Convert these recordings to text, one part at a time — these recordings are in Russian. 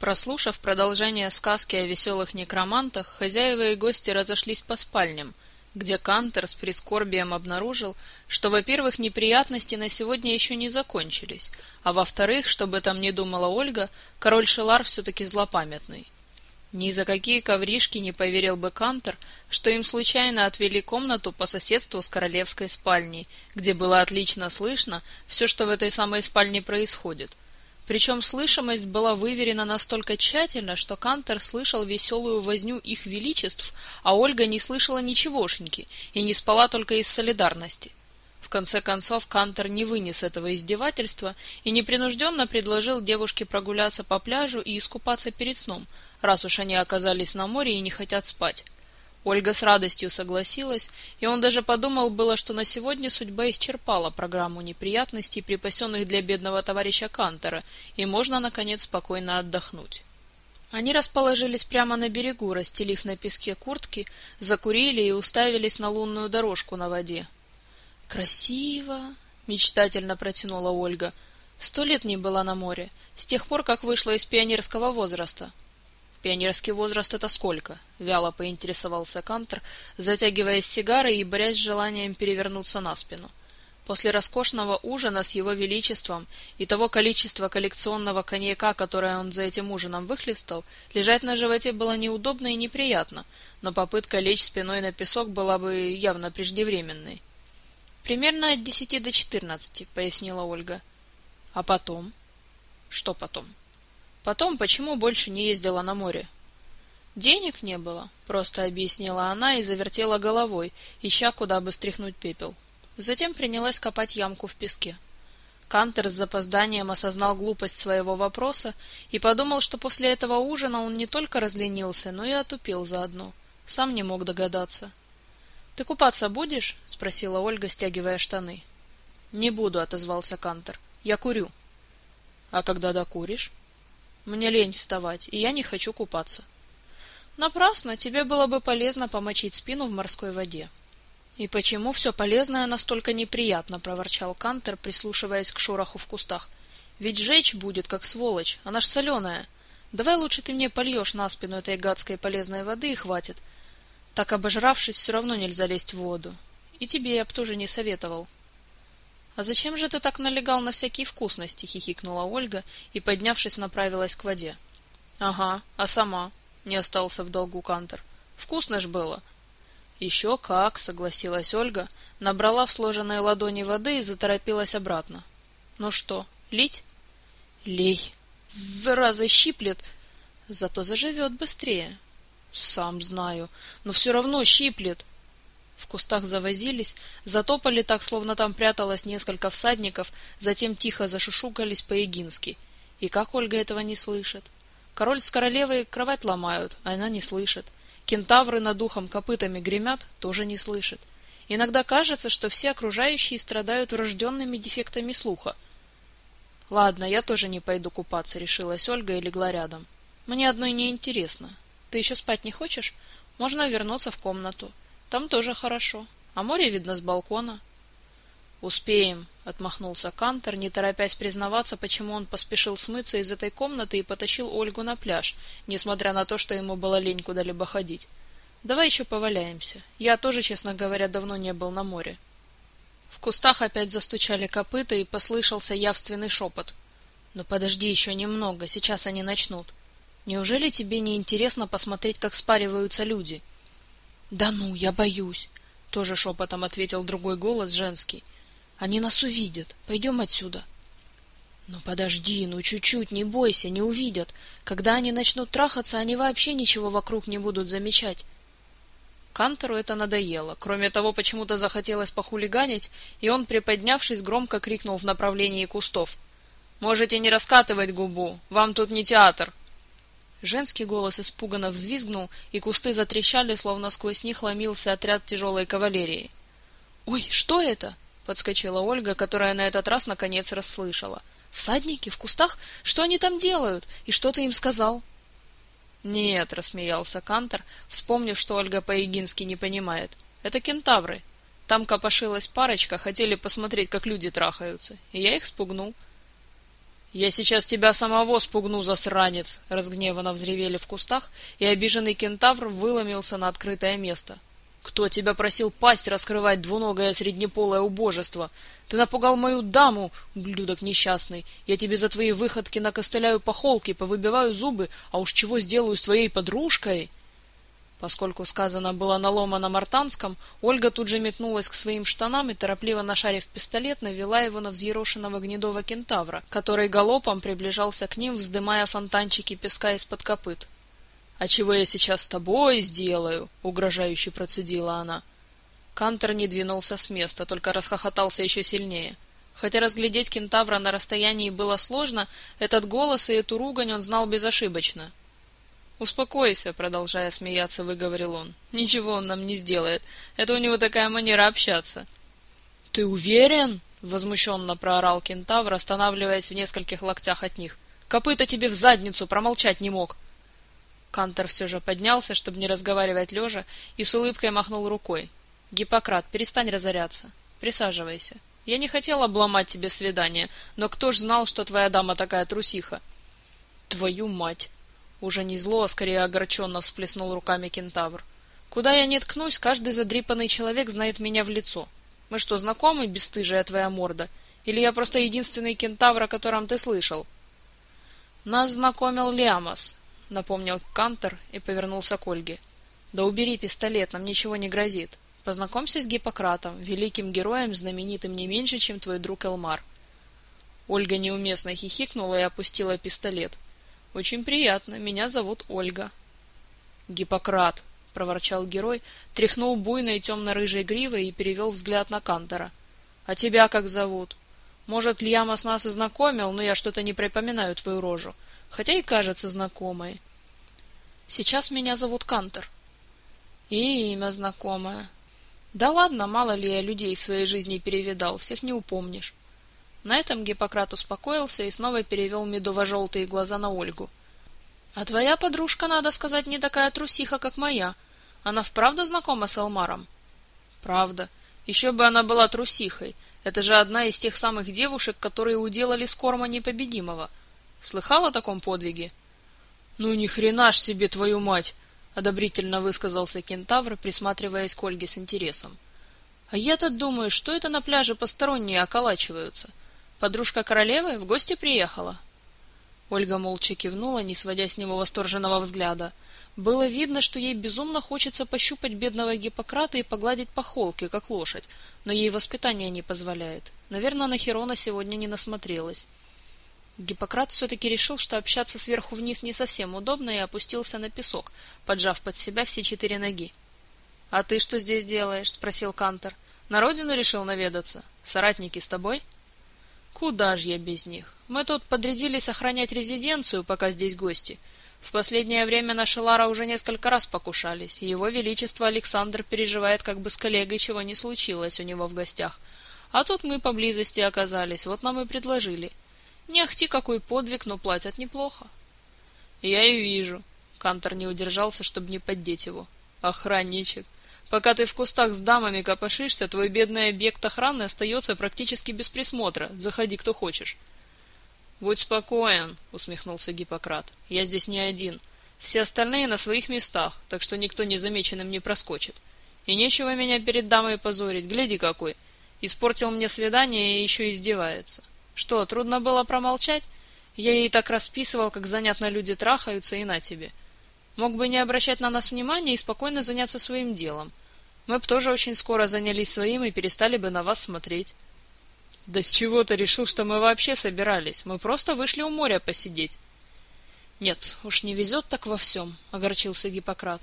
Прослушав продолжение сказки о веселых некромантах, хозяева и гости разошлись по спальням, где Кантер с прискорбием обнаружил, что, во-первых, неприятности на сегодня еще не закончились, а во-вторых, что бы там ни думала Ольга, король Шелар все-таки злопамятный. Ни за какие ковришки не поверил бы Кантер, что им случайно отвели комнату по соседству с королевской спальней, где было отлично слышно все, что в этой самой спальне происходит. Причем слышимость была выверена настолько тщательно, что Кантер слышал веселую возню их величеств, а Ольга не слышала ничегошеньки и не спала только из солидарности. В конце концов Кантер не вынес этого издевательства и непринужденно предложил девушке прогуляться по пляжу и искупаться перед сном, раз уж они оказались на море и не хотят спать. Ольга с радостью согласилась, и он даже подумал было, что на сегодня судьба исчерпала программу неприятностей, припасенных для бедного товарища Кантера, и можно, наконец, спокойно отдохнуть. Они расположились прямо на берегу, расстелив на песке куртки, закурили и уставились на лунную дорожку на воде. «Красиво!» — мечтательно протянула Ольга. «Сто лет не была на море, с тех пор, как вышла из пионерского возраста». Пионерский возраст это сколько? Вяло поинтересовался Кантер, затягиваясь сигарой и борясь с желанием перевернуться на спину. После роскошного ужина с его величеством и того количества коллекционного коньяка, которое он за этим ужином выхлестал, лежать на животе было неудобно и неприятно, но попытка лечь спиной на песок была бы явно преждевременной. Примерно от десяти до четырнадцати, пояснила Ольга. А потом? Что потом? Потом, почему больше не ездила на море? Денег не было, просто объяснила она и завертела головой, ища куда бы стряхнуть пепел. Затем принялась копать ямку в песке. Кантер с запозданием осознал глупость своего вопроса и подумал, что после этого ужина он не только разленился, но и отупел заодно. Сам не мог догадаться. Ты купаться будешь? спросила Ольга, стягивая штаны. Не буду, отозвался Кантер. Я курю. А когда докуришь? Мне лень вставать, и я не хочу купаться. Напрасно, тебе было бы полезно помочить спину в морской воде. И почему все полезное настолько неприятно, проворчал Кантер, прислушиваясь к шороху в кустах. Ведь жечь будет, как сволочь, она ж соленая. Давай лучше ты мне польешь на спину этой гадской полезной воды и хватит. Так обожравшись, все равно нельзя лезть в воду. И тебе я б тоже не советовал. А зачем же ты так налегал на всякие вкусности? хихикнула Ольга и, поднявшись, направилась к воде. Ага, а сама? Не остался в долгу Кантер. Вкусно ж было. Еще как, согласилась Ольга, набрала в сложенные ладони воды и заторопилась обратно. Ну что, лить? Лей. Зараза щиплет. Зато заживет быстрее. Сам знаю, но все равно щиплет. В кустах завозились, затопали так, словно там пряталось несколько всадников, затем тихо зашушукались по-егински. И как Ольга этого не слышит? Король с королевой кровать ломают, а она не слышит. Кентавры над духом копытами гремят, тоже не слышит. Иногда кажется, что все окружающие страдают врожденными дефектами слуха. Ладно, я тоже не пойду купаться, решилась Ольга и легла рядом. Мне одной не интересно. Ты еще спать не хочешь? Можно вернуться в комнату. Там тоже хорошо, а море видно с балкона. Успеем, отмахнулся Кантер, не торопясь признаваться, почему он поспешил смыться из этой комнаты и потащил Ольгу на пляж, несмотря на то, что ему было лень куда-либо ходить. Давай еще поваляемся. Я тоже, честно говоря, давно не был на море. В кустах опять застучали копыта и послышался явственный шепот. Но «Ну, подожди еще немного, сейчас они начнут. Неужели тебе не интересно посмотреть, как спариваются люди? Да ну, я боюсь, тоже шепотом ответил другой голос женский. Они нас увидят. Пойдем отсюда. Ну подожди, ну чуть-чуть, не бойся, не увидят. Когда они начнут трахаться, они вообще ничего вокруг не будут замечать. Кантору это надоело. Кроме того, почему-то захотелось похулиганить, и он, приподнявшись, громко крикнул в направлении кустов: "Можете не раскатывать губу, вам тут не театр". Женский голос испуганно взвизгнул, и кусты затрещали, словно сквозь них ломился отряд тяжелой кавалерии. «Ой, что это?» — подскочила Ольга, которая на этот раз наконец расслышала. «Всадники? В кустах? Что они там делают? И что ты им сказал?» «Нет», — рассмеялся Кантор, вспомнив, что Ольга по-егински не понимает. «Это кентавры. Там копошилась парочка, хотели посмотреть, как люди трахаются, и я их спугнул». «Я сейчас тебя самого спугну, засранец!» — разгневанно взревели в кустах, и обиженный кентавр выломился на открытое место. «Кто тебя просил пасть раскрывать, двуногое среднеполое убожество? Ты напугал мою даму, ублюдок несчастный. Я тебе за твои выходки накостыляю по холке, повыбиваю зубы, а уж чего сделаю с твоей подружкой?» Поскольку сказано было на ломаном артанском, Ольга тут же метнулась к своим штанам и, торопливо нашарив пистолет, навела его на взъерошенного гнедого кентавра, который галопом приближался к ним, вздымая фонтанчики песка из-под копыт. «А чего я сейчас с тобой сделаю?» — угрожающе процедила она. Кантер не двинулся с места, только расхохотался еще сильнее. Хотя разглядеть кентавра на расстоянии было сложно, этот голос и эту ругань он знал безошибочно. «Успокойся», — продолжая смеяться, выговорил он. «Ничего он нам не сделает. Это у него такая манера общаться». «Ты уверен?» — возмущенно проорал кентавр, останавливаясь в нескольких локтях от них. «Копыта тебе в задницу, промолчать не мог». Кантор все же поднялся, чтобы не разговаривать лежа, и с улыбкой махнул рукой. «Гиппократ, перестань разоряться. Присаживайся. Я не хотел обломать тебе свидание, но кто ж знал, что твоя дама такая трусиха?» «Твою мать!» Уже не зло, а скорее огорченно всплеснул руками кентавр. Куда я не ткнусь, каждый задрипанный человек знает меня в лицо. Мы что, знакомы, бесстыжая твоя морда? Или я просто единственный кентавр, о котором ты слышал? Нас знакомил Лиамос, напомнил Кантер и повернулся к Ольге. Да убери пистолет, нам ничего не грозит. Познакомься с Гиппократом, великим героем, знаменитым не меньше, чем твой друг Элмар. Ольга неуместно хихикнула и опустила пистолет. Очень приятно. Меня зовут Ольга. Гиппократ, проворчал герой, тряхнул буйной темно-рыжей гривой и перевел взгляд на Кантора. А тебя как зовут? Может, Льяма с нас и знакомил, но я что-то не припоминаю твою рожу, хотя и кажется знакомой. Сейчас меня зовут Кантор. И имя знакомое. Да ладно, мало ли я людей в своей жизни перевидал, всех не упомнишь. На этом Гиппократ успокоился и снова перевел медово-желтые глаза на Ольгу. — А твоя подружка, надо сказать, не такая трусиха, как моя. Она вправду знакома с Элмаром? — Правда. Еще бы она была трусихой. Это же одна из тех самых девушек, которые уделали Скорма непобедимого. Слыхал о таком подвиге? — Ну ни хрена ж себе, твою мать! — одобрительно высказался кентавр, присматриваясь к Ольге с интересом. — А я-то думаю, что это на пляже посторонние околачиваются. Подружка королевы в гости приехала. Ольга молча кивнула, не сводя с него восторженного взгляда. Было видно, что ей безумно хочется пощупать бедного Гиппократа и погладить по холке, как лошадь, но ей воспитание не позволяет. Наверное, на Херона сегодня не насмотрелась. Гиппократ все-таки решил, что общаться сверху вниз не совсем удобно, и опустился на песок, поджав под себя все четыре ноги. — А ты что здесь делаешь? — спросил Кантор. — На родину решил наведаться? Соратники с тобой? — Куда ж я без них? Мы тут подрядились охранять резиденцию, пока здесь гости. В последнее время на Шелара уже несколько раз покушались, его величество Александр переживает, как бы с коллегой чего не случилось у него в гостях. А тут мы поблизости оказались, вот нам и предложили. Не ахти какой подвиг, но платят неплохо. Я и вижу. Кантор не удержался, чтобы не поддеть его. Охранничек. Пока ты в кустах с дамами копошишься, твой бедный объект охраны остается практически без присмотра. Заходи, кто хочешь. — Будь спокоен, — усмехнулся Гиппократ. — Я здесь не один. Все остальные на своих местах, так что никто незамеченным не проскочит. И нечего меня перед дамой позорить, гляди какой. Испортил мне свидание и еще издевается. Что, трудно было промолчать? Я ей так расписывал, как занятно люди трахаются, и на тебе. Мог бы не обращать на нас внимания и спокойно заняться своим делом мы б тоже очень скоро занялись своим и перестали бы на вас смотреть. Да с чего ты решил, что мы вообще собирались? Мы просто вышли у моря посидеть. Нет, уж не везет так во всем, — огорчился Гиппократ.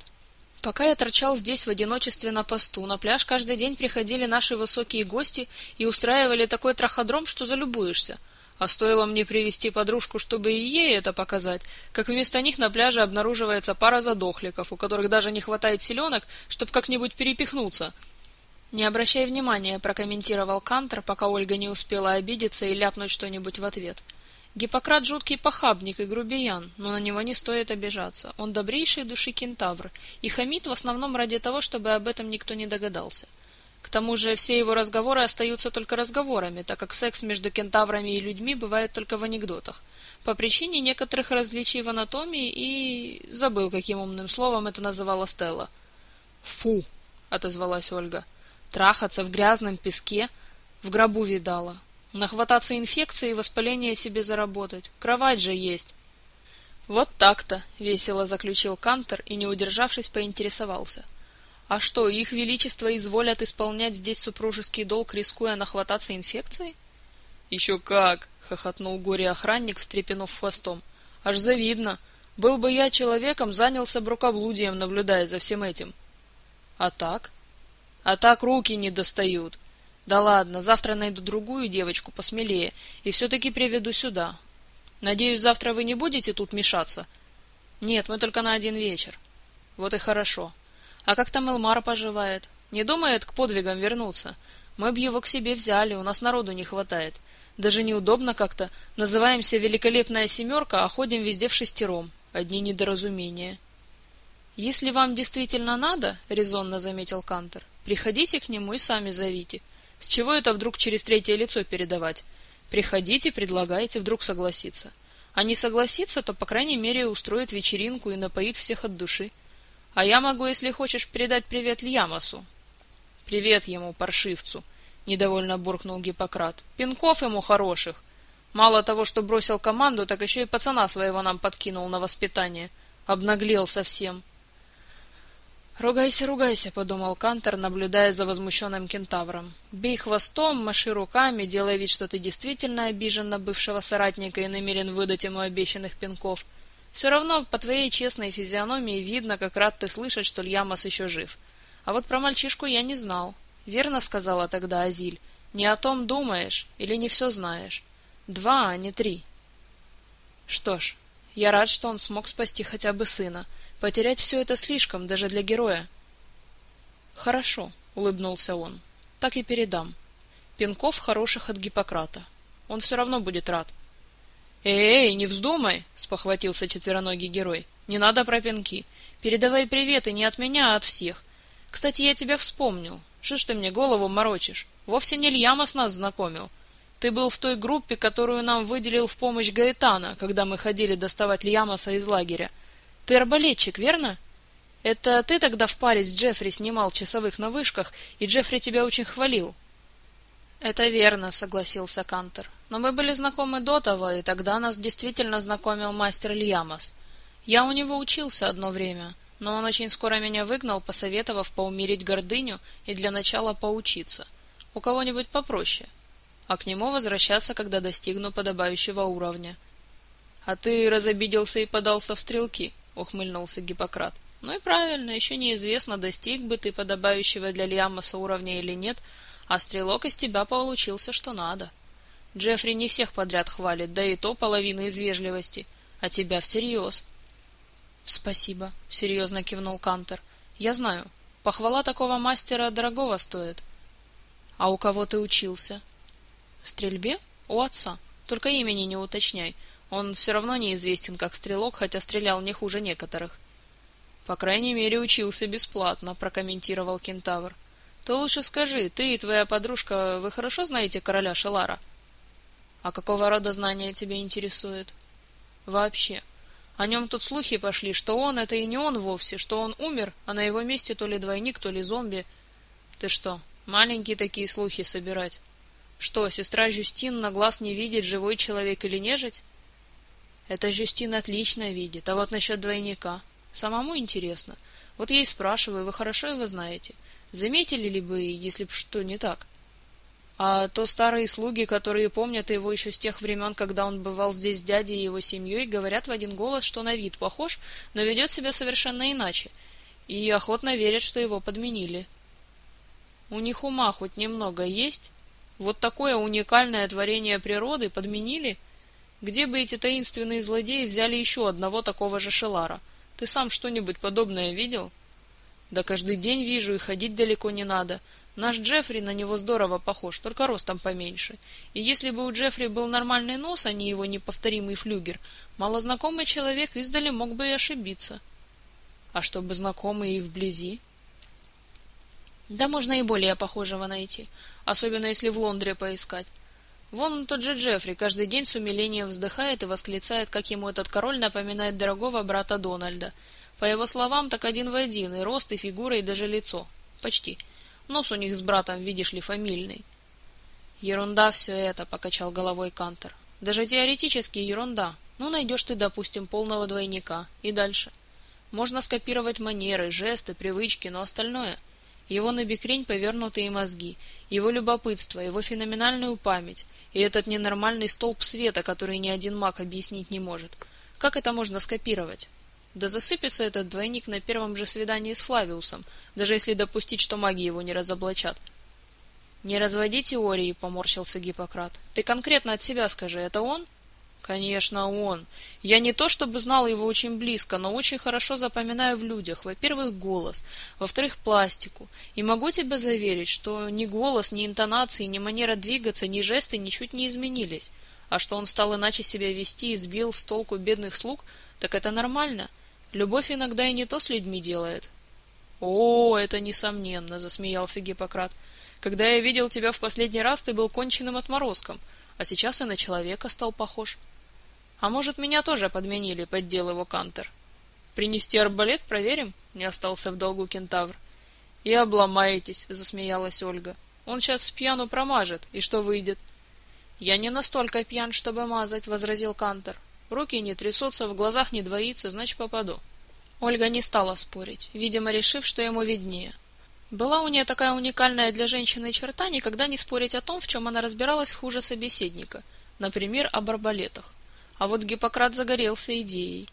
Пока я торчал здесь в одиночестве на посту, на пляж каждый день приходили наши высокие гости и устраивали такой траходром, что залюбуешься. А стоило мне привести подружку, чтобы и ей это показать, как вместо них на пляже обнаруживается пара задохликов, у которых даже не хватает селенок, чтобы как-нибудь перепихнуться. «Не обращай внимания», — прокомментировал Кантер, пока Ольга не успела обидеться и ляпнуть что-нибудь в ответ. Гиппократ жуткий похабник и грубиян, но на него не стоит обижаться. Он добрейший души кентавр и хамит в основном ради того, чтобы об этом никто не догадался. К тому же все его разговоры остаются только разговорами, так как секс между кентаврами и людьми бывает только в анекдотах, по причине некоторых различий в анатомии и... забыл, каким умным словом это называла Стелла. «Фу!» — отозвалась Ольга. «Трахаться в грязном песке? В гробу видала. Нахвататься инфекции и воспаление себе заработать. Кровать же есть!» «Вот так-то!» — весело заключил Кантер и, не удержавшись, поинтересовался — а что, их величество изволят исполнять здесь супружеский долг, рискуя нахвататься инфекцией? Еще как, хохотнул горе-охранник, встрепенув хвостом. Аж завидно. Был бы я человеком, занялся бракоблудием, наблюдая за всем этим. А так? А так руки не достают. Да ладно, завтра найду другую девочку посмелее и все-таки приведу сюда. Надеюсь, завтра вы не будете тут мешаться? Нет, мы только на один вечер. Вот и хорошо. А как там Элмар поживает? Не думает к подвигам вернуться? Мы б его к себе взяли, у нас народу не хватает. Даже неудобно как-то. Называемся «Великолепная семерка», а ходим везде в шестером. Одни недоразумения. «Если вам действительно надо, — резонно заметил Кантер, — приходите к нему и сами зовите. С чего это вдруг через третье лицо передавать? Приходите, предлагайте, вдруг согласится. А не согласится, то, по крайней мере, устроит вечеринку и напоит всех от души. А я могу, если хочешь, передать привет Льямасу. Привет ему, паршивцу, недовольно буркнул Гиппократ. Пинков ему хороших. Мало того, что бросил команду, так еще и пацана своего нам подкинул на воспитание. Обнаглел совсем. «Ругайся, ругайся», — подумал Кантор, наблюдая за возмущенным кентавром. «Бей хвостом, маши руками, делай вид, что ты действительно обижен на бывшего соратника и намерен выдать ему обещанных пинков. Все равно по твоей честной физиономии видно, как рад ты слышать, что Льямас еще жив. А вот про мальчишку я не знал. Верно сказала тогда Азиль. Не о том думаешь или не все знаешь. Два, а не три. Что ж, я рад, что он смог спасти хотя бы сына. Потерять все это слишком, даже для героя. Хорошо, улыбнулся он. Так и передам. Пинков хороших от Гиппократа. Он все равно будет рад. «Эй, не вздумай!» — спохватился четвероногий герой. «Не надо про пинки. Передавай приветы не от меня, а от всех. Кстати, я тебя вспомнил. Что ж ты мне голову морочишь? Вовсе не Льямос нас знакомил. Ты был в той группе, которую нам выделил в помощь Гаэтана, когда мы ходили доставать Льямоса из лагеря. Ты арбалетчик, верно? Это ты тогда в паре с Джеффри снимал часовых на вышках, и Джеффри тебя очень хвалил. Это верно, согласился Кантер. Но мы были знакомы до того, и тогда нас действительно знакомил мастер Льямас. Я у него учился одно время, но он очень скоро меня выгнал, посоветовав поумерить гордыню и для начала поучиться. У кого-нибудь попроще. А к нему возвращаться, когда достигну подобающего уровня. — А ты разобиделся и подался в стрелки, — ухмыльнулся Гиппократ. — Ну и правильно, еще неизвестно, достиг бы ты подобающего для Льямаса уровня или нет, а стрелок из тебя получился что надо. — Джеффри не всех подряд хвалит, да и то половина из вежливости, а тебя всерьез. — Спасибо, — серьезно кивнул Кантер. — Я знаю, похвала такого мастера дорогого стоит. — А у кого ты учился? — В стрельбе? У отца. Только имени не уточняй. Он все равно неизвестен как стрелок, хотя стрелял не хуже некоторых. — По крайней мере, учился бесплатно, — прокомментировал кентавр. — То лучше скажи, ты и твоя подружка, вы хорошо знаете короля Шелара? — а какого рода знания тебя интересуют? Вообще. О нем тут слухи пошли, что он — это и не он вовсе, что он умер, а на его месте то ли двойник, то ли зомби. Ты что, маленькие такие слухи собирать? Что, сестра Жюстин на глаз не видит, живой человек или нежить? Это Жюстин отлично видит, а вот насчет двойника. Самому интересно. Вот и спрашиваю, вы хорошо его знаете. Заметили ли бы, если б что не так? — а то старые слуги, которые помнят его еще с тех времен, когда он бывал здесь с дядей и его семьей, говорят в один голос, что на вид похож, но ведет себя совершенно иначе, и охотно верят, что его подменили. У них ума хоть немного есть? Вот такое уникальное творение природы подменили? Где бы эти таинственные злодеи взяли еще одного такого же Шелара? Ты сам что-нибудь подобное видел? Да каждый день вижу, и ходить далеко не надо. Наш Джеффри на него здорово похож, только ростом поменьше. И если бы у Джеффри был нормальный нос, а не его неповторимый флюгер, малознакомый человек издали мог бы и ошибиться. А чтобы знакомый и вблизи? Да можно и более похожего найти, особенно если в Лондре поискать. Вон тот же Джеффри каждый день с умилением вздыхает и восклицает, как ему этот король напоминает дорогого брата Дональда. По его словам, так один в один, и рост, и фигура, и даже лицо. Почти. Нос у них с братом, видишь ли, фамильный. Ерунда все это, покачал головой Кантер. Даже теоретически ерунда. Ну, найдешь ты, допустим, полного двойника. И дальше. Можно скопировать манеры, жесты, привычки, но остальное его набекрень повернутые мозги, его любопытство, его феноменальную память и этот ненормальный столб света, который ни один маг объяснить не может. Как это можно скопировать? Да засыпется этот двойник на первом же свидании с Флавиусом, даже если допустить, что маги его не разоблачат. Не разводи теории, поморщился Гиппократ. Ты конкретно от себя скажи, это он? Конечно, он. Я не то чтобы знал его очень близко, но очень хорошо запоминаю в людях, во-первых, голос, во-вторых, пластику. И могу тебе заверить, что ни голос, ни интонации, ни манера двигаться, ни жесты ничуть не изменились. А что он стал иначе себя вести и сбил с толку бедных слуг, так это нормально. Любовь иногда и не то с людьми делает. О, это несомненно, засмеялся Гиппократ. Когда я видел тебя в последний раз, ты был конченным отморозком, а сейчас и на человека стал похож. А может, меня тоже подменили, поддел его Кантер. Принести арбалет, проверим? Не остался в долгу кентавр. И обломаетесь, засмеялась Ольга. Он сейчас пьяну промажет, и что выйдет? Я не настолько пьян, чтобы мазать, возразил Кантер. Руки не трясутся, в глазах не двоится, значит, попаду. Ольга не стала спорить, видимо, решив, что ему виднее. Была у нее такая уникальная для женщины черта никогда не спорить о том, в чем она разбиралась хуже собеседника, например, об арбалетах. А вот Гиппократ загорелся идеей.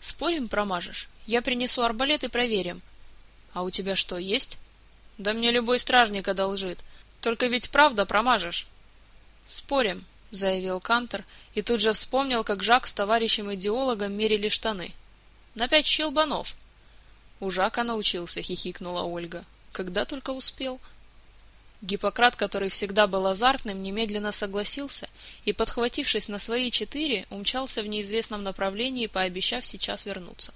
Спорим, промажешь? Я принесу арбалет и проверим. А у тебя что, есть? Да мне любой стражник одолжит. Только ведь правда промажешь. Спорим, заявил Кантер и тут же вспомнил, как Жак с товарищем-идеологом мерили штаны. На пять щелбанов. У Жака научился, хихикнула Ольга. Когда только успел. — Гиппократ, который всегда был азартным, немедленно согласился и, подхватившись на свои четыре, умчался в неизвестном направлении, пообещав сейчас вернуться.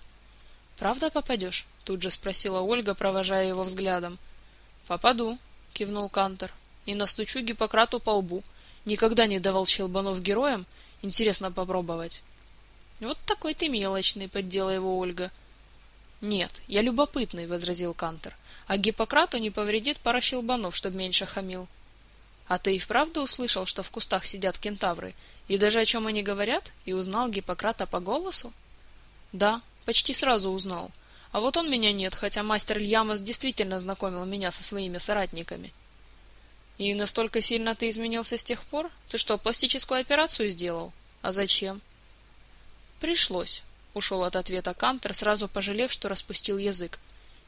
«Правда попадешь?» — тут же спросила Ольга, провожая его взглядом. «Попаду», — кивнул Кантор, — «и настучу Гиппократу по лбу. Никогда не давал щелбанов героям. Интересно попробовать». «Вот такой ты мелочный», — поддела его Ольга. «Нет, я любопытный», — возразил Кантор а Гиппократу не повредит пара щелбанов, чтоб меньше хамил. А ты и вправду услышал, что в кустах сидят кентавры, и даже о чем они говорят, и узнал Гиппократа по голосу? Да, почти сразу узнал. А вот он меня нет, хотя мастер Льямос действительно знакомил меня со своими соратниками. И настолько сильно ты изменился с тех пор? Ты что, пластическую операцию сделал? А зачем? Пришлось, ушел от ответа Кантер, сразу пожалев, что распустил язык.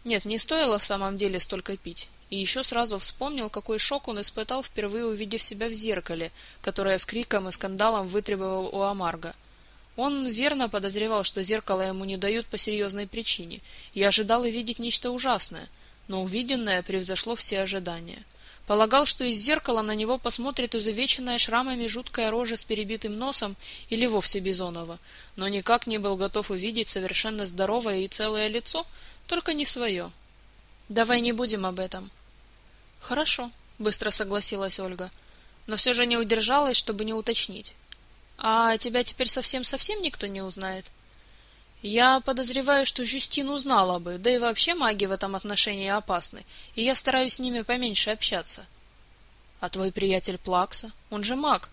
Нет, не стоило в самом деле столько пить. И еще сразу вспомнил, какой шок он испытал, впервые увидев себя в зеркале, которое с криком и скандалом вытребовал у Амарга. Он верно подозревал, что зеркало ему не дают по серьезной причине, и ожидал увидеть нечто ужасное, но увиденное превзошло все ожидания. Полагал, что из зеркала на него посмотрит изувеченная шрамами жуткая рожа с перебитым носом или вовсе Бизонова, но никак не был готов увидеть совершенно здоровое и целое лицо, только не свое. Давай не будем об этом. Хорошо, быстро согласилась Ольга, но все же не удержалась, чтобы не уточнить. А тебя теперь совсем-совсем никто не узнает? Я подозреваю, что Жюстин узнала бы, да и вообще маги в этом отношении опасны, и я стараюсь с ними поменьше общаться. А твой приятель Плакса, он же маг.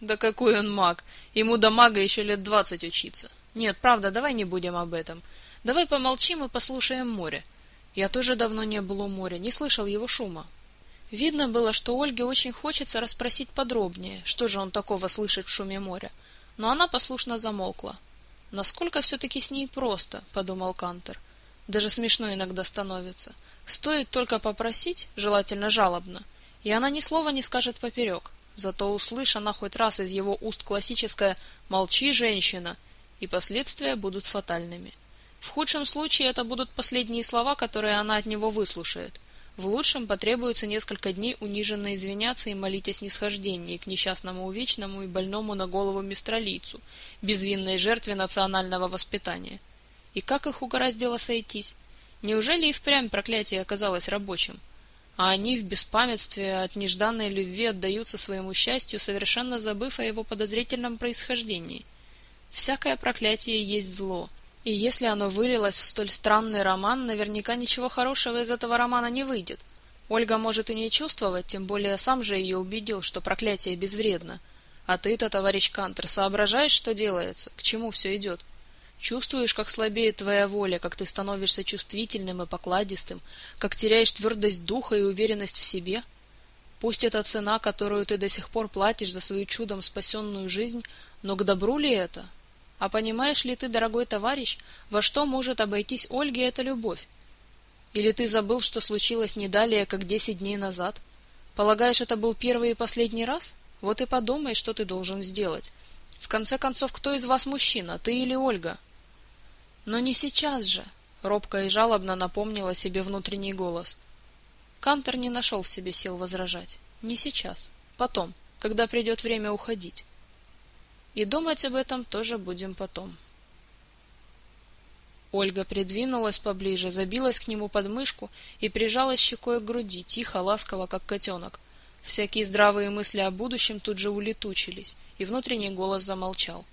Да какой он маг? Ему до мага еще лет двадцать учиться. Нет, правда, давай не будем об этом. Давай помолчим и послушаем море. Я тоже давно не был у моря, не слышал его шума. Видно было, что Ольге очень хочется расспросить подробнее, что же он такого слышит в шуме моря, но она послушно замолкла. Насколько все-таки с ней просто, подумал Кантер. Даже смешно иногда становится. Стоит только попросить, желательно жалобно, и она ни слова не скажет поперек. Зато услышь она хоть раз из его уст классическое «молчи, женщина», и последствия будут фатальными. В худшем случае это будут последние слова, которые она от него выслушает. В лучшем потребуется несколько дней униженно извиняться и молить о снисхождении к несчастному увечному и больному на голову мистралийцу, безвинной жертве национального воспитания. И как их угораздило сойтись? Неужели и впрямь проклятие оказалось рабочим? а они в беспамятстве от нежданной любви отдаются своему счастью, совершенно забыв о его подозрительном происхождении. Всякое проклятие есть зло, и если оно вылилось в столь странный роман, наверняка ничего хорошего из этого романа не выйдет. Ольга может и не чувствовать, тем более сам же ее убедил, что проклятие безвредно. А ты-то, товарищ Кантер, соображаешь, что делается, к чему все идет? Чувствуешь, как слабеет твоя воля, как ты становишься чувствительным и покладистым, как теряешь твердость духа и уверенность в себе? Пусть это цена, которую ты до сих пор платишь за свою чудом спасенную жизнь, но к добру ли это? А понимаешь ли ты, дорогой товарищ, во что может обойтись Ольге эта любовь? Или ты забыл, что случилось не далее, как десять дней назад? Полагаешь, это был первый и последний раз? Вот и подумай, что ты должен сделать. В конце концов, кто из вас мужчина, ты или Ольга? Но не сейчас же, робко и жалобно напомнила себе внутренний голос. Кантор не нашел в себе сил возражать. Не сейчас. Потом, когда придет время уходить. И думать об этом тоже будем потом. Ольга придвинулась поближе, забилась к нему под мышку и прижалась щекой к груди, тихо, ласково, как котенок. Всякие здравые мысли о будущем тут же улетучились, и внутренний голос замолчал.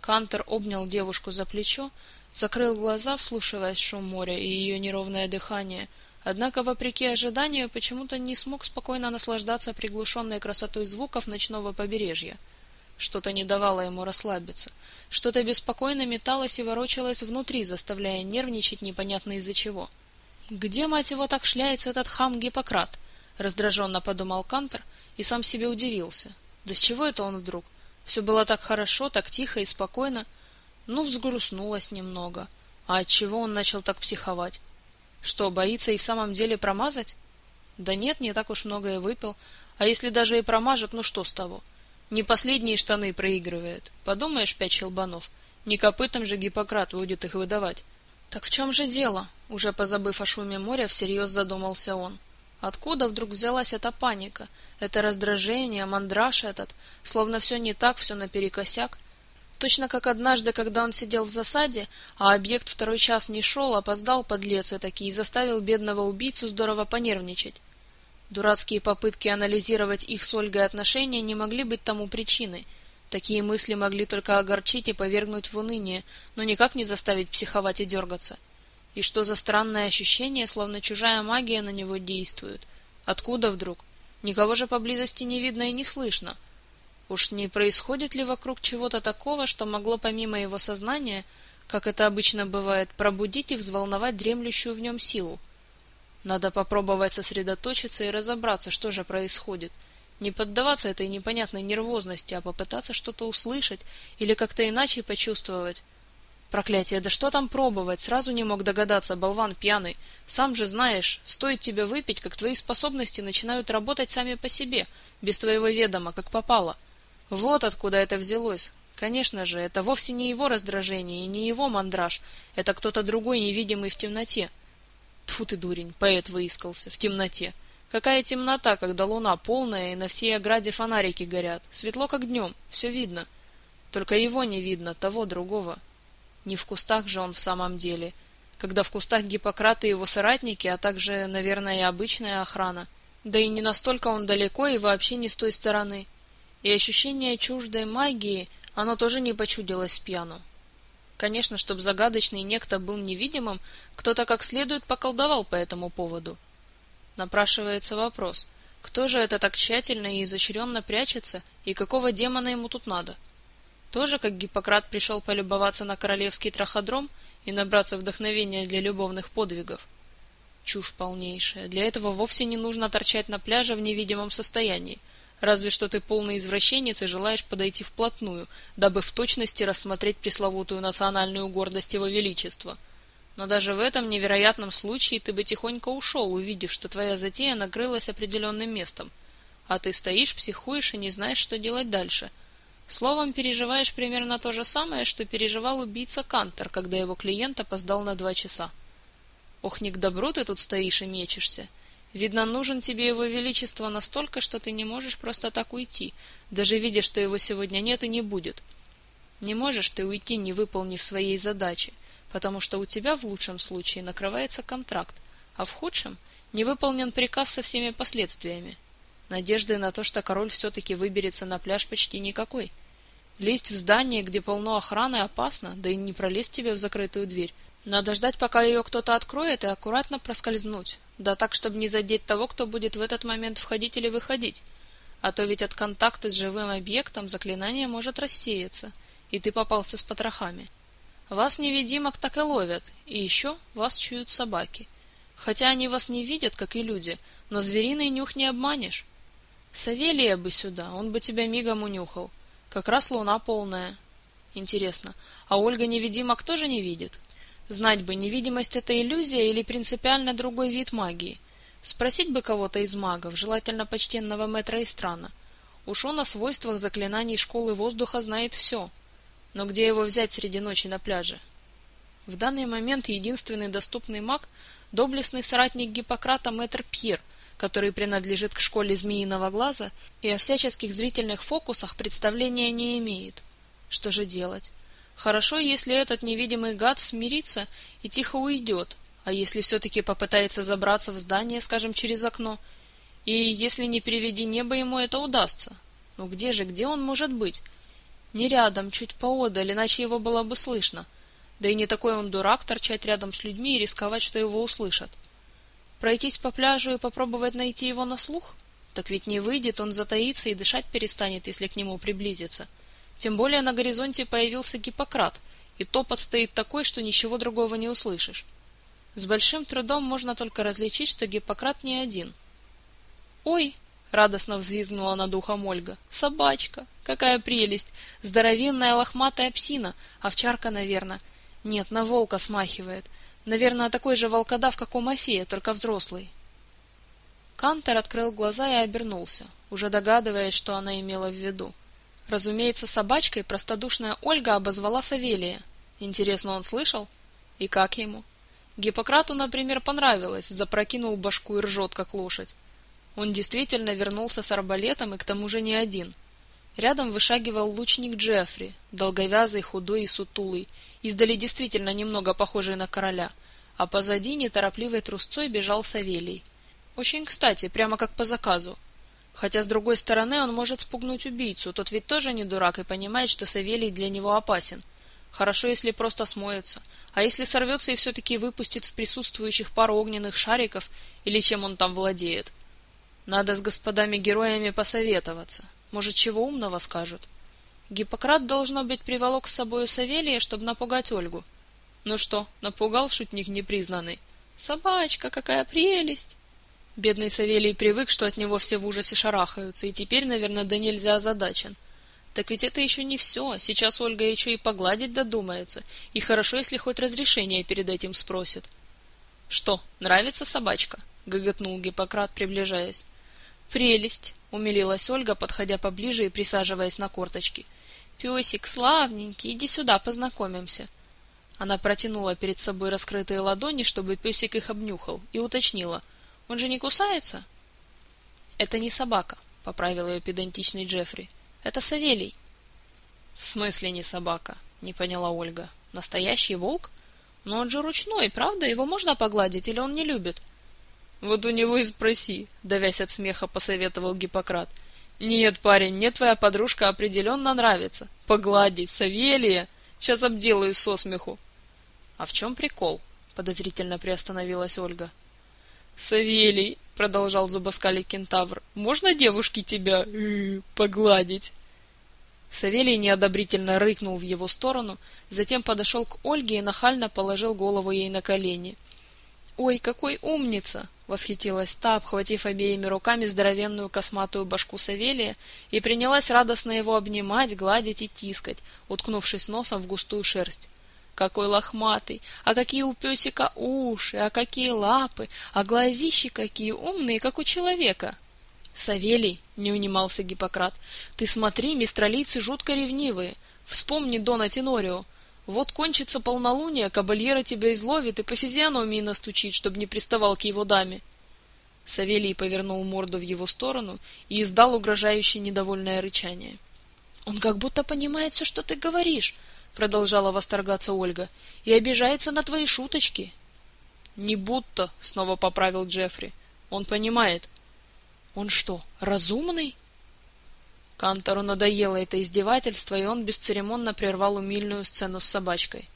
Кантер обнял девушку за плечо, закрыл глаза, вслушиваясь в шум моря и ее неровное дыхание, однако, вопреки ожиданию, почему-то не смог спокойно наслаждаться приглушенной красотой звуков ночного побережья — что-то не давало ему расслабиться. Что-то беспокойно металось и ворочалось внутри, заставляя нервничать непонятно из-за чего. «Где, мать его, так шляется этот хам Гиппократ?» — раздраженно подумал Кантер и сам себе удивился. «Да с чего это он вдруг? Все было так хорошо, так тихо и спокойно. Ну, взгрустнулось немного. А отчего он начал так психовать? Что, боится и в самом деле промазать? Да нет, не так уж много и выпил. А если даже и промажет, ну что с того?» Не последние штаны проигрывает. Подумаешь, пять щелбанов. Не копытом же Гиппократ будет их выдавать. Так в чем же дело? Уже позабыв о шуме моря, всерьез задумался он. Откуда вдруг взялась эта паника, это раздражение, мандраж этот, словно все не так, все наперекосяк? Точно как однажды, когда он сидел в засаде, а объект второй час не шел, опоздал подлец этакий и заставил бедного убийцу здорово понервничать. Дурацкие попытки анализировать их с Ольгой отношения не могли быть тому причиной. Такие мысли могли только огорчить и повергнуть в уныние, но никак не заставить психовать и дергаться. И что за странное ощущение, словно чужая магия на него действует? Откуда вдруг? Никого же поблизости не видно и не слышно. Уж не происходит ли вокруг чего-то такого, что могло помимо его сознания, как это обычно бывает, пробудить и взволновать дремлющую в нем силу? Надо попробовать сосредоточиться и разобраться, что же происходит. Не поддаваться этой непонятной нервозности, а попытаться что-то услышать или как-то иначе почувствовать. Проклятие, да что там пробовать? Сразу не мог догадаться, болван пьяный. Сам же знаешь, стоит тебе выпить, как твои способности начинают работать сами по себе, без твоего ведома, как попало. Вот откуда это взялось. Конечно же, это вовсе не его раздражение и не его мандраж, это кто-то другой, невидимый в темноте. Тьфу ты, дурень, поэт выискался, в темноте. Какая темнота, когда луна полная и на всей ограде фонарики горят. Светло, как днем, все видно. Только его не видно, того другого. Не в кустах же он в самом деле. Когда в кустах Гиппократ и его соратники, а также, наверное, и обычная охрана. Да и не настолько он далеко и вообще не с той стороны. И ощущение чуждой магии, оно тоже не почудилось пьяну. Конечно, чтобы загадочный некто был невидимым, кто-то как следует поколдовал по этому поводу. Напрашивается вопрос, кто же это так тщательно и изощренно прячется, и какого демона ему тут надо? Тоже как Гиппократ пришел полюбоваться на королевский траходром и набраться вдохновения для любовных подвигов? Чушь полнейшая. Для этого вовсе не нужно торчать на пляже в невидимом состоянии. Разве что ты полный извращенец и желаешь подойти вплотную, дабы в точности рассмотреть пресловутую национальную гордость его величества. Но даже в этом невероятном случае ты бы тихонько ушел, увидев, что твоя затея накрылась определенным местом. А ты стоишь, психуешь и не знаешь, что делать дальше. Словом, переживаешь примерно то же самое, что переживал убийца Кантер, когда его клиент опоздал на два часа. Ох, не к добру ты тут стоишь и мечешься. Видно, нужен тебе его величество настолько, что ты не можешь просто так уйти, даже видя, что его сегодня нет и не будет. Не можешь ты уйти, не выполнив своей задачи, потому что у тебя в лучшем случае накрывается контракт, а в худшем не выполнен приказ со всеми последствиями. Надежды на то, что король все-таки выберется на пляж, почти никакой. Лезть в здание, где полно охраны, опасно, да и не пролезть тебе в закрытую дверь. Надо ждать, пока ее кто-то откроет, и аккуратно проскользнуть. Да так, чтобы не задеть того, кто будет в этот момент входить или выходить. А то ведь от контакта с живым объектом заклинание может рассеяться, и ты попался с потрохами. Вас невидимок так и ловят, и еще вас чуют собаки. Хотя они вас не видят, как и люди, но звериный нюх не обманешь. Савелия бы сюда, он бы тебя мигом унюхал. Как раз луна полная. Интересно, а Ольга невидимок тоже не видит? Знать бы, невидимость — это иллюзия или принципиально другой вид магии. Спросить бы кого-то из магов, желательно почтенного мэтра Истрана. Уж он о свойствах заклинаний школы воздуха знает все. Но где его взять среди ночи на пляже? В данный момент единственный доступный маг — доблестный соратник Гиппократа мэтр Пьер, который принадлежит к школе Змеиного Глаза и о всяческих зрительных фокусах представления не имеет. Что же делать? Хорошо, если этот невидимый гад смирится и тихо уйдет, а если все-таки попытается забраться в здание, скажем, через окно? И если не приведи небо, ему это удастся. Ну где же, где он может быть? Не рядом, чуть поодаль, иначе его было бы слышно. Да и не такой он дурак торчать рядом с людьми и рисковать, что его услышат. Пройтись по пляжу и попробовать найти его на слух? Так ведь не выйдет, он затаится и дышать перестанет, если к нему приблизиться. Тем более на горизонте появился Гиппократ, и топот стоит такой, что ничего другого не услышишь. С большим трудом можно только различить, что Гиппократ не один. «Ой!» — радостно взвизгнула над ухом Ольга. «Собачка! Какая прелесть! Здоровенная лохматая псина! Овчарка, наверное. Нет, на волка смахивает. Наверное, такой же волкодав, как у Мафея, только взрослый». Кантер открыл глаза и обернулся, уже догадываясь, что она имела в виду. Разумеется, собачкой простодушная Ольга обозвала Савелия. Интересно, он слышал? И как ему? Гиппократу, например, понравилось, запрокинул башку и ржет, как лошадь. Он действительно вернулся с арбалетом и к тому же не один. Рядом вышагивал лучник Джеффри, долговязый, худой и сутулый, издали действительно немного похожий на короля, а позади неторопливой трусцой бежал Савелий. Очень кстати, прямо как по заказу. Хотя, с другой стороны, он может спугнуть убийцу, тот ведь тоже не дурак и понимает, что Савелий для него опасен. Хорошо, если просто смоется. А если сорвется и все-таки выпустит в присутствующих пару огненных шариков, или чем он там владеет? Надо с господами-героями посоветоваться. Может, чего умного скажут? Гиппократ, должно быть, приволок с собою Савелия, чтобы напугать Ольгу. Ну что, напугал шутник непризнанный? Собачка, какая прелесть! Бедный Савелий привык, что от него все в ужасе шарахаются, и теперь, наверное, да нельзя озадачен. Так ведь это еще не все. Сейчас Ольга еще и погладить додумается, и хорошо, если хоть разрешение перед этим спросит. — Что, нравится собачка? — гоготнул Гиппократ, приближаясь. — Прелесть! — умилилась Ольга, подходя поближе и присаживаясь на корточки. — Песик, славненький, иди сюда, познакомимся. Она протянула перед собой раскрытые ладони, чтобы песик их обнюхал, и уточнила — он же не кусается? Это не собака, поправил ее педантичный Джеффри. Это Савелий. В смысле не собака? Не поняла Ольга. Настоящий волк? Но он же ручной, правда? Его можно погладить или он не любит? Вот у него и спроси, давясь от смеха, посоветовал Гиппократ. Нет, парень, мне твоя подружка определенно нравится. Погладить Савелия? Сейчас обделаю со смеху. А в чем прикол? Подозрительно приостановилась Ольга. Савелий, продолжал зубоскалить кентавр, можно девушке тебя э, погладить? Савелий неодобрительно рыкнул в его сторону, затем подошел к Ольге и нахально положил голову ей на колени. «Ой, какой умница!» — восхитилась та, обхватив обеими руками здоровенную косматую башку Савелия, и принялась радостно его обнимать, гладить и тискать, уткнувшись носом в густую шерсть. Какой лохматый, а какие у песика уши, а какие лапы, а глазищи какие умные, как у человека. Савелий, не унимался Гиппократ, ты смотри, мистралийцы жутко ревнивые. Вспомни Дона Тенорио. Вот кончится полнолуние, кабальера тебя изловит и по физиономии настучит, чтобы не приставал к его даме. Савелий повернул морду в его сторону и издал угрожающее недовольное рычание. — Он как будто понимает все, что ты говоришь, продолжала восторгаться Ольга, и обижается на твои шуточки. Не будто, снова поправил Джеффри. Он понимает. Он что, разумный? Кантору надоело это издевательство, и он бесцеремонно прервал умильную сцену с собачкой.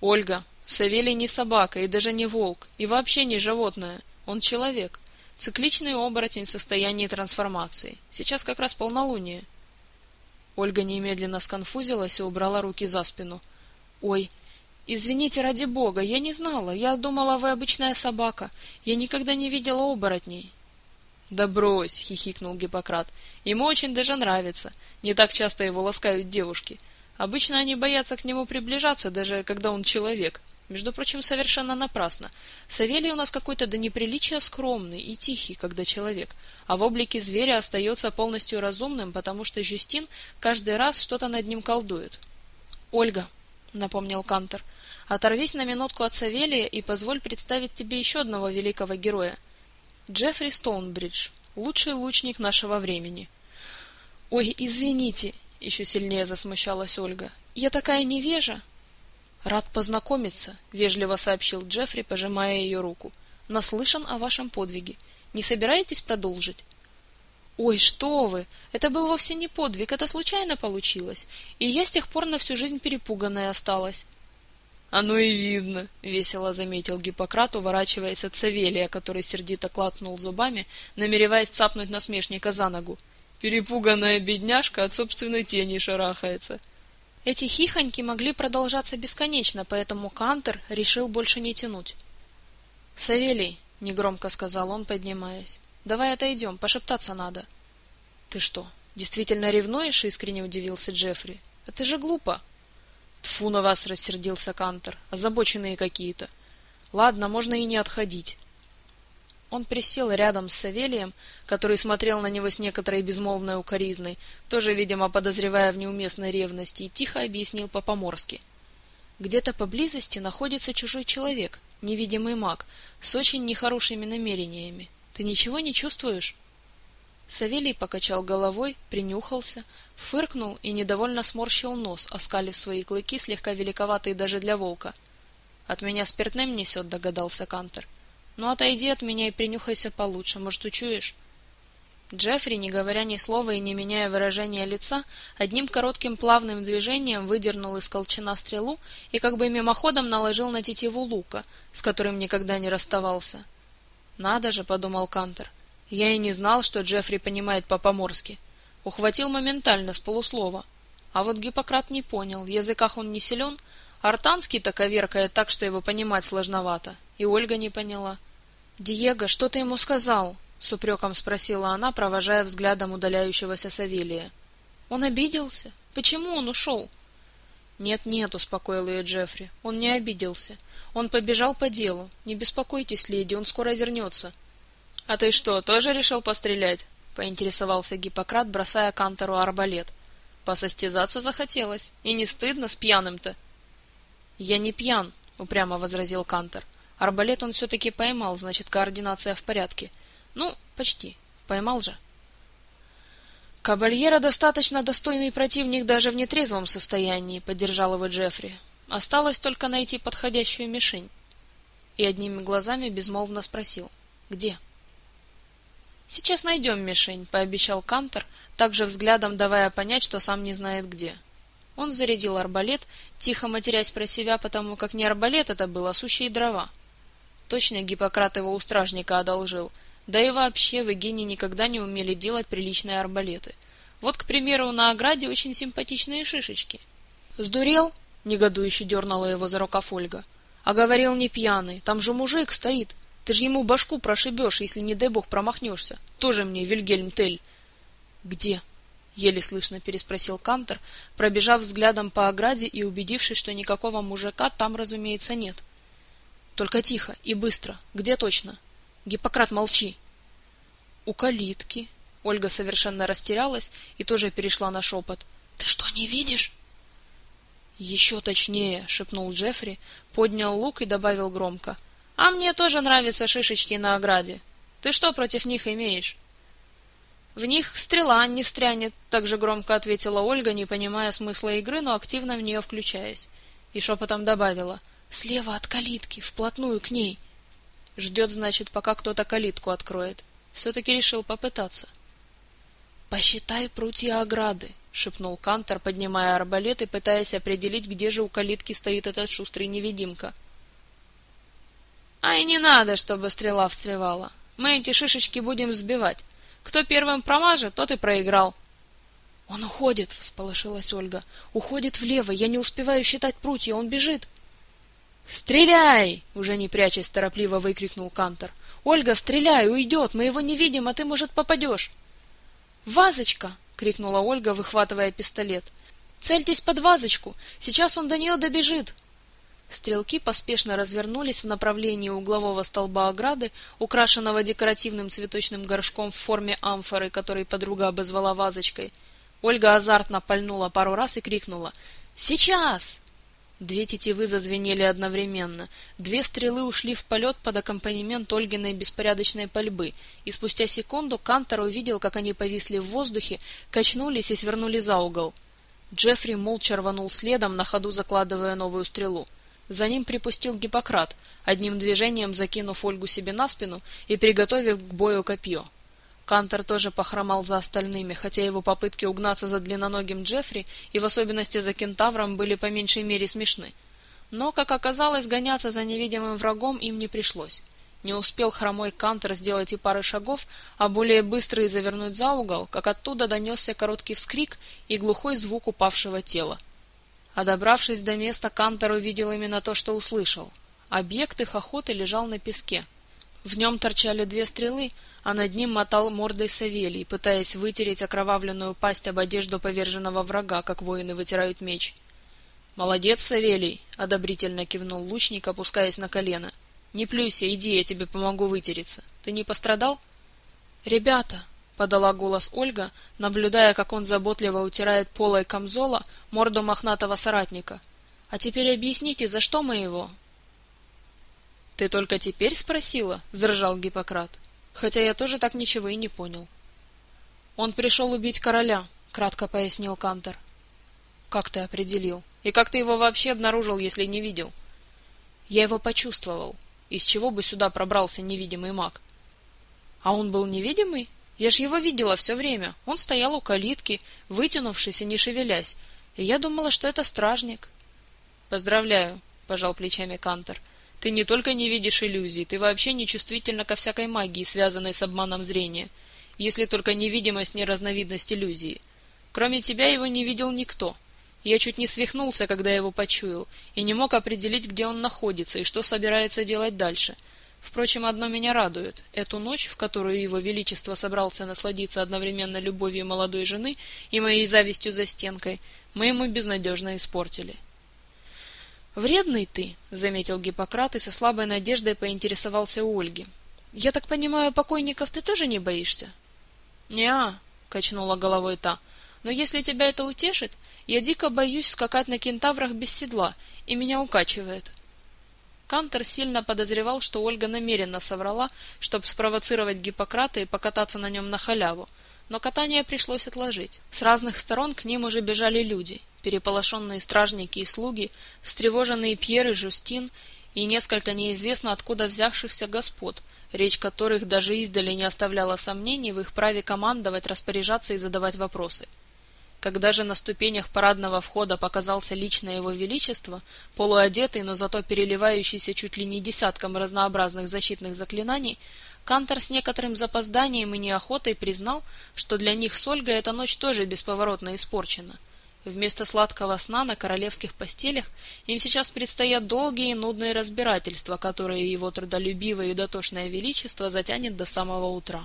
Ольга, Савелий не собака и даже не волк, и вообще не животное. Он человек. Цикличный оборотень в состоянии трансформации. Сейчас как раз полнолуние. Ольга немедленно сконфузилась и убрала руки за спину. Ой, извините ради бога, я не знала. Я думала, вы обычная собака. Я никогда не видела оборотней. Да брось, хихикнул Гиппократ. Ему очень даже нравится. Не так часто его ласкают девушки. Обычно они боятся к нему приближаться, даже когда он человек. Между прочим, совершенно напрасно. Савелий у нас какой-то до неприличия скромный и тихий, когда человек, а в облике зверя остается полностью разумным, потому что Жюстин каждый раз что-то над ним колдует. «Ольга», — напомнил Кантер, — «оторвись на минутку от Савелия и позволь представить тебе еще одного великого героя. Джеффри Стоунбридж, лучший лучник нашего времени». «Ой, извините», — еще сильнее засмущалась Ольга, — «я такая невежа». Рад познакомиться, вежливо сообщил Джеффри, пожимая ее руку. Наслышан о вашем подвиге. Не собираетесь продолжить? Ой, что вы! Это был вовсе не подвиг, это случайно получилось, и я с тех пор на всю жизнь перепуганная осталась. Оно и видно, весело заметил Гиппократ, уворачиваясь от Савелия, который сердито клацнул зубами, намереваясь цапнуть насмешника за ногу. Перепуганная бедняжка от собственной тени шарахается. Эти хихоньки могли продолжаться бесконечно, поэтому Кантер решил больше не тянуть. «Савелий», — негромко сказал он, поднимаясь, — «давай отойдем, пошептаться надо». «Ты что, действительно ревнуешь?» — искренне удивился Джеффри. «Это же глупо». «Тьфу на вас!» — рассердился Кантер. «Озабоченные какие-то. Ладно, можно и не отходить. Он присел рядом с Савелием, который смотрел на него с некоторой безмолвной укоризной, тоже, видимо, подозревая в неуместной ревности, и тихо объяснил по-поморски. Где-то поблизости находится чужой человек, невидимый маг, с очень нехорошими намерениями. Ты ничего не чувствуешь? Савелий покачал головой, принюхался, фыркнул и недовольно сморщил нос, оскалив свои клыки, слегка великоватые даже для волка. От меня спиртным несет, догадался Кантер. Ну отойди от меня и принюхайся получше, может, учуешь? Джеффри, не говоря ни слова и не меняя выражения лица, одним коротким плавным движением выдернул из колчана стрелу и как бы мимоходом наложил на тетиву лука, с которым никогда не расставался. «Надо же», — подумал Кантер, — «я и не знал, что Джеффри понимает по-поморски. Ухватил моментально, с полуслова. А вот Гиппократ не понял, в языках он не силен, артанский-то коверкает так, что его понимать сложновато. И Ольга не поняла. «Диего, что ты ему сказал?» — с упреком спросила она, провожая взглядом удаляющегося Савелия. «Он обиделся? Почему он ушел?» «Нет-нет», — успокоил ее Джеффри, — «он не обиделся. Он побежал по делу. Не беспокойтесь, леди, он скоро вернется». «А ты что, тоже решил пострелять?» — поинтересовался Гиппократ, бросая Кантору арбалет. «Посостязаться захотелось. И не стыдно с пьяным-то?» «Я не пьян», — упрямо возразил Кантор. Арбалет он все-таки поймал, значит, координация в порядке. Ну, почти. Поймал же. Кабальера достаточно достойный противник даже в нетрезвом состоянии, поддержал его Джеффри. Осталось только найти подходящую мишень. И одними глазами безмолвно спросил: "Где?" Сейчас найдем мишень, пообещал Кантор, также взглядом давая понять, что сам не знает где. Он зарядил арбалет, тихо матерясь про себя, потому как не арбалет это был, а сущие дрова. Точно Гиппократ его у стражника одолжил. Да и вообще, в Эгине никогда не умели делать приличные арбалеты. Вот, к примеру, на ограде очень симпатичные шишечки. «Сдурел?» — негодующе дернула его за рукав Ольга. «А говорил не пьяный. Там же мужик стоит. Ты же ему башку прошибешь, если, не дай бог, промахнешься. Тоже мне Вильгельм Тель». «Где?» — еле слышно переспросил Кантер, пробежав взглядом по ограде и убедившись, что никакого мужика там, разумеется, нет. Только тихо и быстро. Где точно? Гиппократ, молчи. У калитки. Ольга совершенно растерялась и тоже перешла на шепот. Ты что, не видишь? Еще точнее, шепнул Джеффри, поднял лук и добавил громко: "А мне тоже нравятся шишечки на ограде. Ты что против них имеешь?" В них стрела не встрянет, так же громко ответила Ольга, не понимая смысла игры, но активно в нее включаясь, и шепотом добавила: Слева от калитки, вплотную к ней. Ждет, значит, пока кто-то калитку откроет. Все-таки решил попытаться. «Посчитай прутья ограды», — шепнул Кантор, поднимая арбалет и пытаясь определить, где же у калитки стоит этот шустрый невидимка. «Ай, не надо, чтобы стрела встревала. Мы эти шишечки будем сбивать. Кто первым промажет, тот и проиграл». «Он уходит!» — всполошилась Ольга. «Уходит влево! Я не успеваю считать прутья! Он бежит!» «Стреляй!» — уже не прячась торопливо выкрикнул Кантор. «Ольга, стреляй! Уйдет! Мы его не видим, а ты, может, попадешь!» «Вазочка!» — крикнула Ольга, выхватывая пистолет. «Цельтесь под вазочку! Сейчас он до нее добежит!» Стрелки поспешно развернулись в направлении углового столба ограды, украшенного декоративным цветочным горшком в форме амфоры, который подруга обозвала вазочкой. Ольга азартно пальнула пару раз и крикнула «Сейчас!». Две тетивы зазвенели одновременно. Две стрелы ушли в полет под аккомпанемент Ольгиной беспорядочной пальбы, и спустя секунду Кантор увидел, как они повисли в воздухе, качнулись и свернули за угол. Джеффри молча рванул следом, на ходу закладывая новую стрелу. За ним припустил Гиппократ, одним движением закинув Ольгу себе на спину и приготовив к бою копье. Кантер тоже похромал за остальными, хотя его попытки угнаться за длинноногим Джеффри и в особенности за кентавром были по меньшей мере смешны. Но, как оказалось, гоняться за невидимым врагом им не пришлось. Не успел хромой Кантер сделать и пары шагов, а более быстрый завернуть за угол, как оттуда донесся короткий вскрик и глухой звук упавшего тела. А добравшись до места, Кантер увидел именно то, что услышал. Объект их охоты лежал на песке. В нем торчали две стрелы, а над ним мотал мордой Савелий, пытаясь вытереть окровавленную пасть об одежду поверженного врага, как воины вытирают меч. «Молодец, Савелий!» — одобрительно кивнул лучник, опускаясь на колено. «Не плюйся, иди, я тебе помогу вытереться. Ты не пострадал?» «Ребята!» — подала голос Ольга, наблюдая, как он заботливо утирает полой камзола морду мохнатого соратника. «А теперь объясните, за что мы его?» «Ты только теперь спросила?» — заржал Гиппократ хотя я тоже так ничего и не понял. Он пришел убить короля, кратко пояснил Кантер. Как ты определил? И как ты его вообще обнаружил, если не видел? Я его почувствовал. Из чего бы сюда пробрался невидимый маг? А он был невидимый? Я ж его видела все время. Он стоял у калитки, вытянувшись и не шевелясь, и я думала, что это стражник. Поздравляю, пожал плечами Кантер. Ты не только не видишь иллюзий, ты вообще не чувствительна ко всякой магии, связанной с обманом зрения, если только невидимость не разновидность иллюзии. Кроме тебя его не видел никто. Я чуть не свихнулся, когда его почуял, и не мог определить, где он находится и что собирается делать дальше. Впрочем, одно меня радует. Эту ночь, в которую его величество собрался насладиться одновременно любовью молодой жены и моей завистью за стенкой, мы ему безнадежно испортили. Вредный ты, заметил Гиппократ и со слабой надеждой поинтересовался у Ольги. Я так понимаю, покойников ты тоже не боишься? Не, качнула головой та. Но если тебя это утешит, я дико боюсь скакать на кентаврах без седла, и меня укачивает. Кантер сильно подозревал, что Ольга намеренно соврала, чтобы спровоцировать Гиппократа и покататься на нем на халяву, но катание пришлось отложить. С разных сторон к ним уже бежали люди, переполошенные стражники и слуги, встревоженные Пьер и Жустин и несколько неизвестно откуда взявшихся господ, речь которых даже издали не оставляла сомнений в их праве командовать, распоряжаться и задавать вопросы. Когда же на ступенях парадного входа показался лично его величество, полуодетый, но зато переливающийся чуть ли не десятком разнообразных защитных заклинаний, Кантор с некоторым запозданием и неохотой признал, что для них с Ольгой эта ночь тоже бесповоротно испорчена — Вместо сладкого сна на королевских постелях им сейчас предстоят долгие и нудные разбирательства, которые его трудолюбивое и дотошное величество затянет до самого утра.